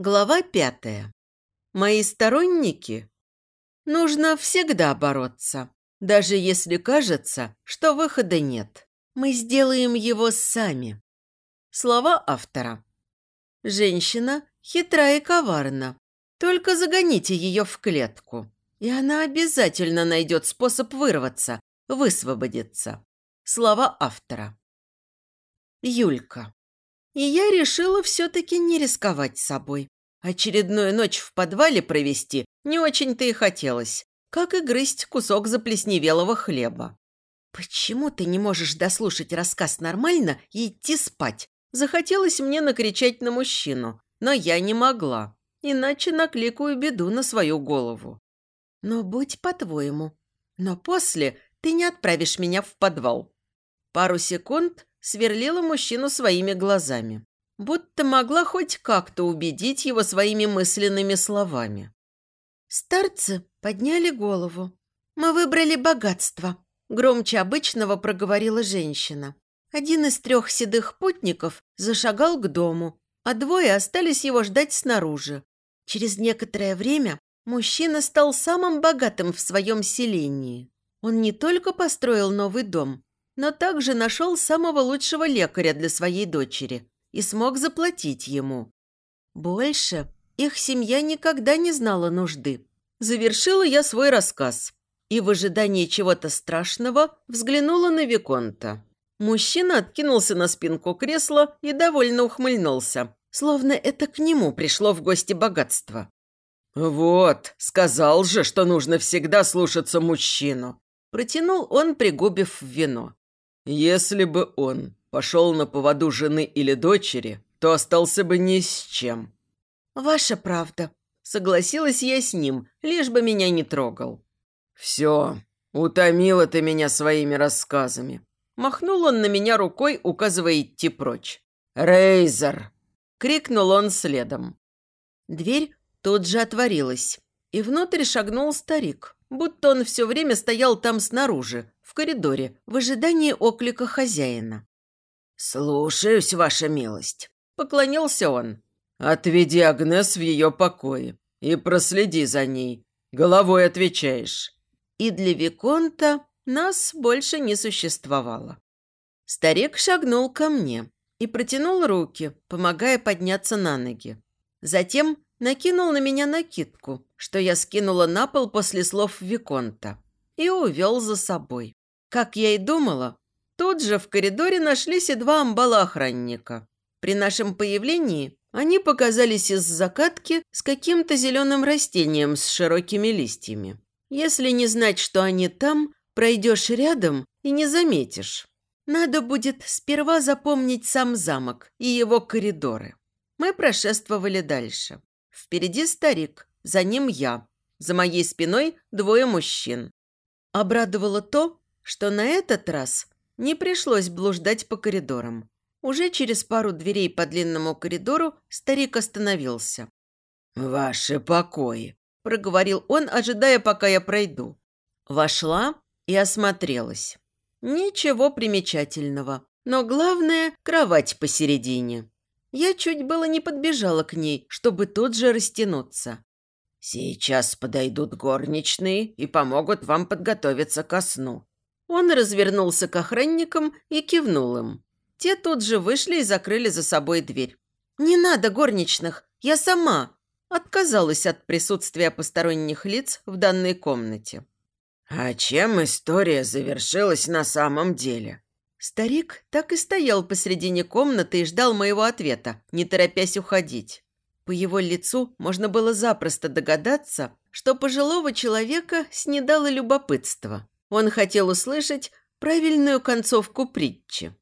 Глава пятая. Мои сторонники. Нужно всегда бороться, даже если кажется, что выхода нет. Мы сделаем его сами. Слова автора. Женщина хитра и коварна. Только загоните ее в клетку, и она обязательно найдет способ вырваться, высвободиться. Слова автора. Юлька. И я решила все-таки не рисковать собой. Очередную ночь в подвале провести не очень-то и хотелось, как и грызть кусок заплесневелого хлеба. «Почему ты не можешь дослушать рассказ нормально и идти спать?» Захотелось мне накричать на мужчину, но я не могла, иначе накликаю беду на свою голову. «Но будь по-твоему. Но после ты не отправишь меня в подвал». Пару секунд сверлила мужчину своими глазами, будто могла хоть как-то убедить его своими мысленными словами. Старцы подняли голову. «Мы выбрали богатство», – громче обычного проговорила женщина. Один из трех седых путников зашагал к дому, а двое остались его ждать снаружи. Через некоторое время мужчина стал самым богатым в своем селении. Он не только построил новый дом, но также нашел самого лучшего лекаря для своей дочери и смог заплатить ему. Больше их семья никогда не знала нужды. Завершила я свой рассказ и в ожидании чего-то страшного взглянула на Виконта. Мужчина откинулся на спинку кресла и довольно ухмыльнулся, словно это к нему пришло в гости богатство. «Вот, сказал же, что нужно всегда слушаться мужчину», протянул он, пригубив вино. Если бы он пошел на поводу жены или дочери, то остался бы ни с чем. «Ваша правда», — согласилась я с ним, лишь бы меня не трогал. «Все, утомила ты меня своими рассказами». Махнул он на меня рукой, указывая идти прочь. «Рейзер!» — крикнул он следом. Дверь тут же отворилась, и внутрь шагнул старик, будто он все время стоял там снаружи, в коридоре, в ожидании оклика хозяина. «Слушаюсь, ваша милость», – поклонился он. «Отведи Агнес в ее покое и проследи за ней. Головой отвечаешь». И для Виконта нас больше не существовало. Старик шагнул ко мне и протянул руки, помогая подняться на ноги. Затем накинул на меня накидку, что я скинула на пол после слов Виконта, и увел за собой. Как я и думала, тут же в коридоре нашлись и два амбала-охранника. При нашем появлении они показались из закатки с каким-то зеленым растением с широкими листьями. Если не знать, что они там, пройдешь рядом и не заметишь. Надо будет сперва запомнить сам замок и его коридоры. Мы прошествовали дальше. Впереди старик, за ним я. За моей спиной двое мужчин. Обрадовало то, что на этот раз не пришлось блуждать по коридорам. Уже через пару дверей по длинному коридору старик остановился. «Ваши покои», – проговорил он, ожидая, пока я пройду. Вошла и осмотрелась. Ничего примечательного, но главное – кровать посередине. Я чуть было не подбежала к ней, чтобы тут же растянуться. «Сейчас подойдут горничные и помогут вам подготовиться ко сну», он развернулся к охранникам и кивнул им. Те тут же вышли и закрыли за собой дверь. «Не надо горничных, я сама!» Отказалась от присутствия посторонних лиц в данной комнате. «А чем история завершилась на самом деле?» Старик так и стоял посредине комнаты и ждал моего ответа, не торопясь уходить. По его лицу можно было запросто догадаться, что пожилого человека снедало любопытство. Он хотел услышать правильную концовку притчи.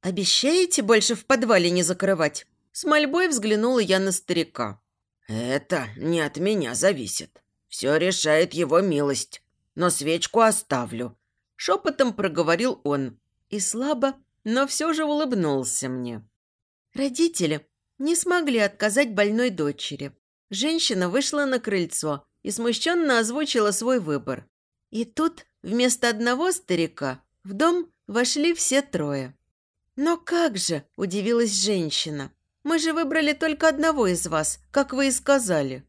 «Обещаете больше в подвале не закрывать?» С мольбой взглянула я на старика. «Это не от меня зависит. Все решает его милость. Но свечку оставлю», – шепотом проговорил он. И слабо, но все же улыбнулся мне. Родители не смогли отказать больной дочери. Женщина вышла на крыльцо и смущенно озвучила свой выбор. И тут Вместо одного старика в дом вошли все трое. «Но как же?» – удивилась женщина. Мы же выбрали только одного из вас, как вы и сказали».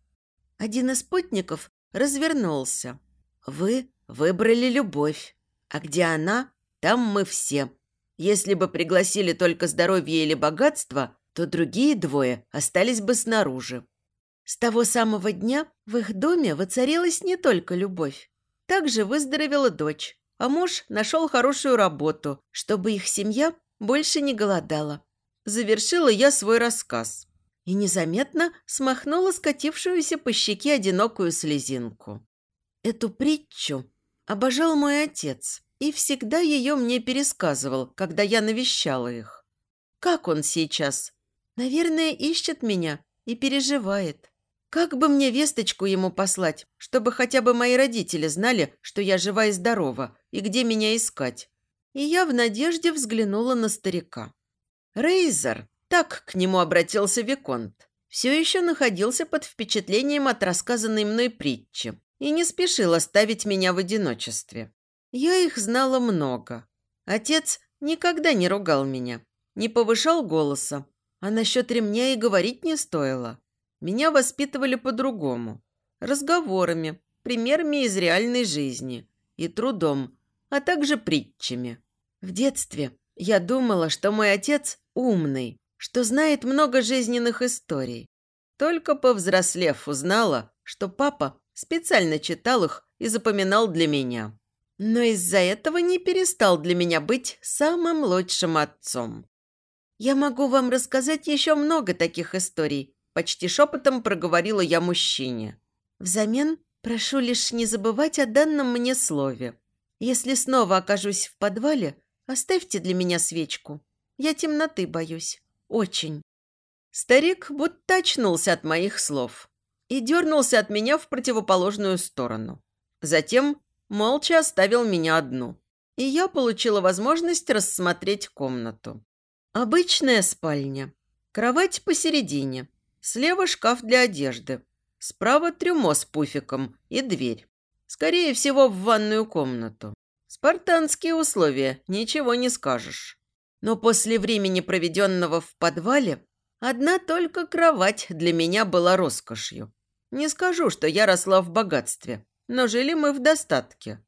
Один из спутников развернулся. «Вы выбрали любовь. А где она, там мы все. Если бы пригласили только здоровье или богатство, то другие двое остались бы снаружи. С того самого дня в их доме воцарилась не только любовь. Также выздоровела дочь, а муж нашел хорошую работу, чтобы их семья больше не голодала. Завершила я свой рассказ и незаметно смахнула скатившуюся по щеке одинокую слезинку. Эту притчу обожал мой отец и всегда ее мне пересказывал, когда я навещала их. Как он сейчас? Наверное, ищет меня и переживает. Как бы мне весточку ему послать, чтобы хотя бы мои родители знали, что я жива и здорова, и где меня искать? И я в надежде взглянула на старика. Рейзер, так к нему обратился Виконт, все еще находился под впечатлением от рассказанной мной притчи и не спешил оставить меня в одиночестве. Я их знала много. Отец никогда не ругал меня, не повышал голоса, а насчет ремня и говорить не стоило. Меня воспитывали по-другому. Разговорами, примерами из реальной жизни и трудом, а также притчами. В детстве я думала, что мой отец умный, что знает много жизненных историй. Только повзрослев узнала, что папа специально читал их и запоминал для меня но из-за этого не перестал для меня быть самым лучшим отцом. «Я могу вам рассказать еще много таких историй», – почти шепотом проговорила я мужчине. «Взамен прошу лишь не забывать о данном мне слове. Если снова окажусь в подвале, оставьте для меня свечку. Я темноты боюсь. Очень». Старик будто очнулся от моих слов и дернулся от меня в противоположную сторону. Затем молча оставил меня одну. И я получила возможность рассмотреть комнату. Обычная спальня. Кровать посередине. Слева шкаф для одежды. Справа трюмо с пуфиком и дверь. Скорее всего, в ванную комнату. Спартанские условия, ничего не скажешь. Но после времени, проведенного в подвале, одна только кровать для меня была роскошью. Не скажу, что я росла в богатстве но жили мы в достатке.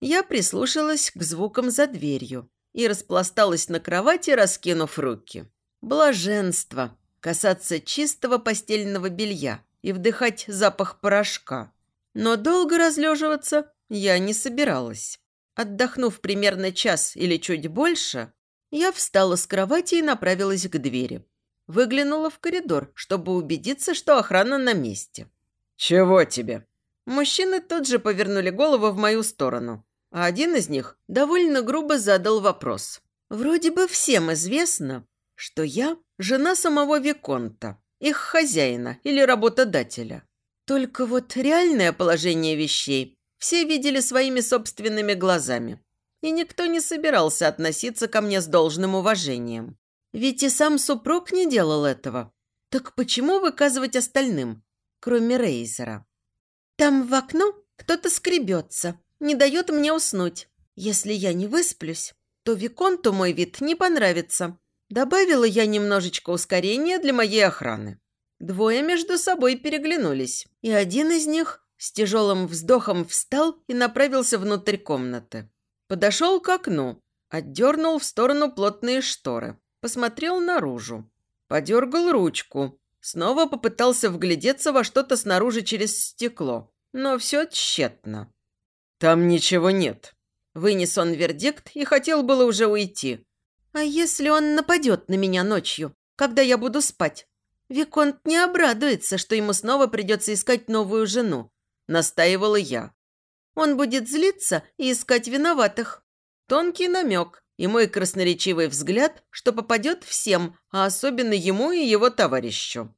Я прислушалась к звукам за дверью и распласталась на кровати, раскинув руки. Блаженство – касаться чистого постельного белья и вдыхать запах порошка. Но долго разлеживаться я не собиралась. Отдохнув примерно час или чуть больше, я встала с кровати и направилась к двери. Выглянула в коридор, чтобы убедиться, что охрана на месте. «Чего тебе?» Мужчины тут же повернули голову в мою сторону, а один из них довольно грубо задал вопрос. «Вроде бы всем известно, что я жена самого Виконта, их хозяина или работодателя. Только вот реальное положение вещей все видели своими собственными глазами, и никто не собирался относиться ко мне с должным уважением. Ведь и сам супруг не делал этого. Так почему выказывать остальным, кроме Рейзера?» Там в окно кто-то скребется, не дает мне уснуть. Если я не высплюсь, то Виконту мой вид не понравится. Добавила я немножечко ускорения для моей охраны. Двое между собой переглянулись, и один из них с тяжелым вздохом встал и направился внутрь комнаты. Подошел к окну, отдернул в сторону плотные шторы, посмотрел наружу, подергал ручку, снова попытался вглядеться во что-то снаружи через стекло но все тщетно. «Там ничего нет». Вынес он вердикт и хотел было уже уйти. «А если он нападет на меня ночью, когда я буду спать? Виконт не обрадуется, что ему снова придется искать новую жену», – настаивала я. «Он будет злиться и искать виноватых». Тонкий намек и мой красноречивый взгляд, что попадет всем, а особенно ему и его товарищу.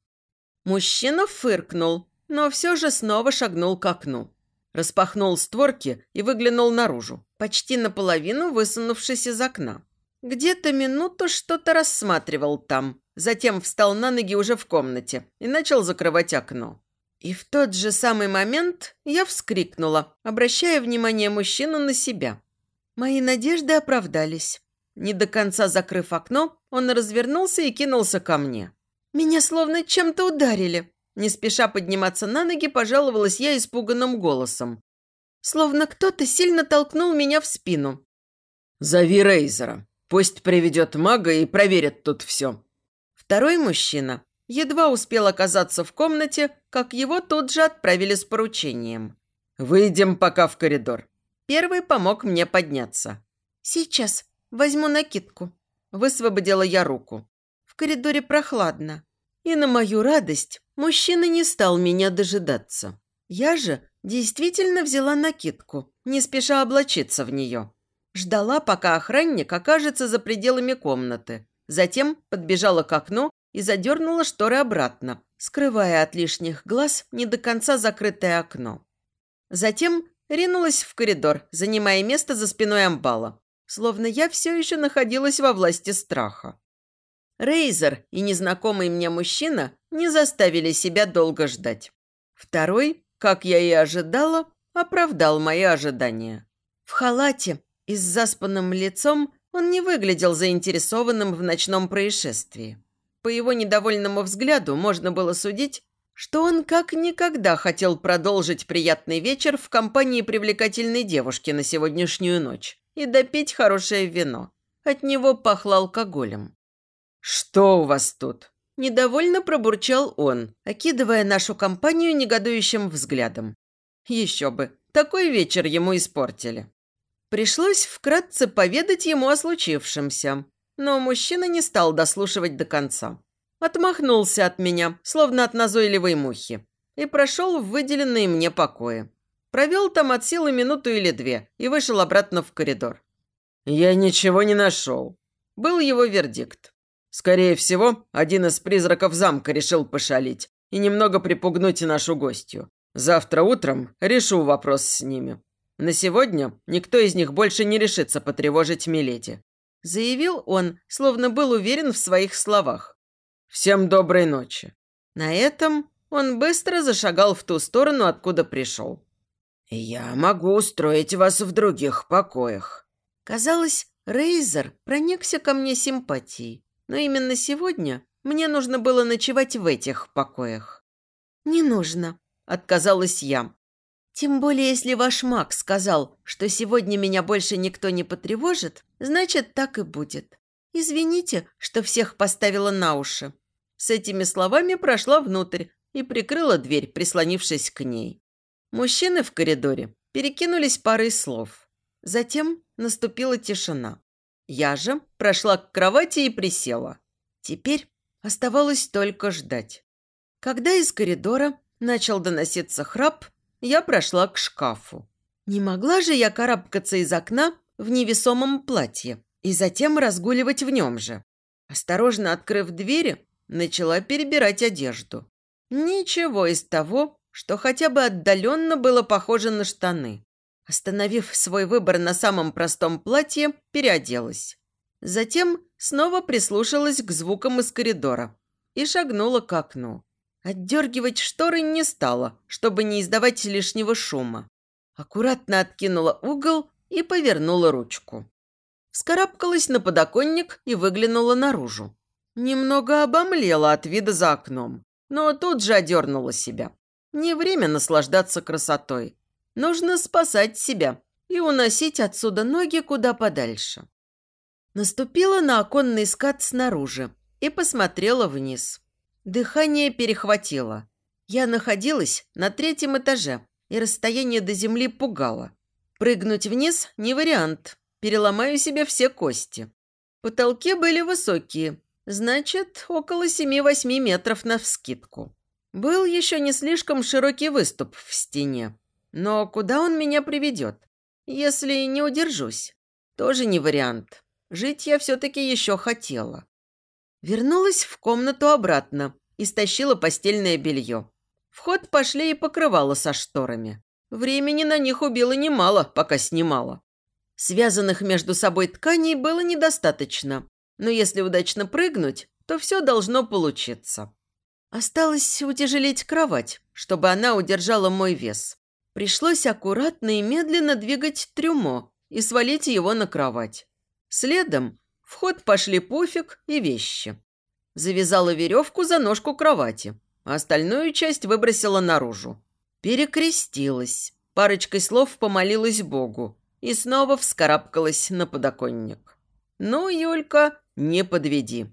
Мужчина фыркнул, но все же снова шагнул к окну. Распахнул створки и выглянул наружу, почти наполовину высунувшись из окна. Где-то минуту что-то рассматривал там, затем встал на ноги уже в комнате и начал закрывать окно. И в тот же самый момент я вскрикнула, обращая внимание мужчину на себя. Мои надежды оправдались. Не до конца закрыв окно, он развернулся и кинулся ко мне. Меня словно чем-то ударили. Не спеша подниматься на ноги, пожаловалась я испуганным голосом. Словно кто-то сильно толкнул меня в спину. «Зови Рейзера. Пусть приведет мага и проверит тут все». Второй мужчина едва успел оказаться в комнате, как его тут же отправили с поручением. «Выйдем пока в коридор». Первый помог мне подняться. «Сейчас. Возьму накидку». Высвободила я руку. В коридоре прохладно. И на мою радость мужчина не стал меня дожидаться. Я же действительно взяла накидку, не спеша облачиться в нее. Ждала, пока охранник окажется за пределами комнаты. Затем подбежала к окну и задернула шторы обратно, скрывая от лишних глаз не до конца закрытое окно. Затем ринулась в коридор, занимая место за спиной амбала, словно я все еще находилась во власти страха. Рейзер и незнакомый мне мужчина не заставили себя долго ждать. Второй, как я и ожидала, оправдал мои ожидания. В халате и с заспанным лицом он не выглядел заинтересованным в ночном происшествии. По его недовольному взгляду можно было судить, что он как никогда хотел продолжить приятный вечер в компании привлекательной девушки на сегодняшнюю ночь и допить хорошее вино. От него пахло алкоголем. «Что у вас тут?» Недовольно пробурчал он, окидывая нашу компанию негодующим взглядом. Еще бы, такой вечер ему испортили. Пришлось вкратце поведать ему о случившемся, но мужчина не стал дослушивать до конца. Отмахнулся от меня, словно от назойливой мухи, и прошел в выделенные мне покои. Провел там от силы минуту или две и вышел обратно в коридор. «Я ничего не нашел», – был его вердикт. Скорее всего, один из призраков замка решил пошалить и немного припугнуть нашу гостью. Завтра утром решу вопрос с ними. На сегодня никто из них больше не решится потревожить Миледи. Заявил он, словно был уверен в своих словах. «Всем доброй ночи». На этом он быстро зашагал в ту сторону, откуда пришел. «Я могу устроить вас в других покоях». Казалось, Рейзер проникся ко мне симпатией. Но именно сегодня мне нужно было ночевать в этих покоях. «Не нужно», – отказалась я. «Тем более, если ваш маг сказал, что сегодня меня больше никто не потревожит, значит, так и будет. Извините, что всех поставила на уши». С этими словами прошла внутрь и прикрыла дверь, прислонившись к ней. Мужчины в коридоре перекинулись парой слов. Затем наступила тишина. Я же прошла к кровати и присела. Теперь оставалось только ждать. Когда из коридора начал доноситься храп, я прошла к шкафу. Не могла же я карабкаться из окна в невесомом платье и затем разгуливать в нем же. Осторожно открыв двери, начала перебирать одежду. Ничего из того, что хотя бы отдаленно было похоже на штаны. Остановив свой выбор на самом простом платье, переоделась. Затем снова прислушалась к звукам из коридора и шагнула к окну. Отдергивать шторы не стала, чтобы не издавать лишнего шума. Аккуратно откинула угол и повернула ручку. Вскарабкалась на подоконник и выглянула наружу. Немного обомлела от вида за окном, но тут же одернула себя. Не время наслаждаться красотой. Нужно спасать себя и уносить отсюда ноги куда подальше. Наступила на оконный скат снаружи и посмотрела вниз. Дыхание перехватило. Я находилась на третьем этаже, и расстояние до земли пугало. Прыгнуть вниз – не вариант. Переломаю себе все кости. Потолки были высокие, значит, около 7-8 метров на вскидку. Был еще не слишком широкий выступ в стене. Но куда он меня приведет? Если не удержусь. Тоже не вариант. Жить я все-таки еще хотела. Вернулась в комнату обратно и стащила постельное белье. В ход пошли и покрывала со шторами. Времени на них убило немало, пока снимала. Связанных между собой тканей было недостаточно, но если удачно прыгнуть, то все должно получиться. Осталось утяжелить кровать, чтобы она удержала мой вес. Пришлось аккуратно и медленно двигать трюмо и свалить его на кровать. Следом в ход пошли пуфик и вещи. Завязала веревку за ножку кровати, а остальную часть выбросила наружу. Перекрестилась, парочкой слов помолилась Богу и снова вскарабкалась на подоконник. «Ну, Юлька, не подведи.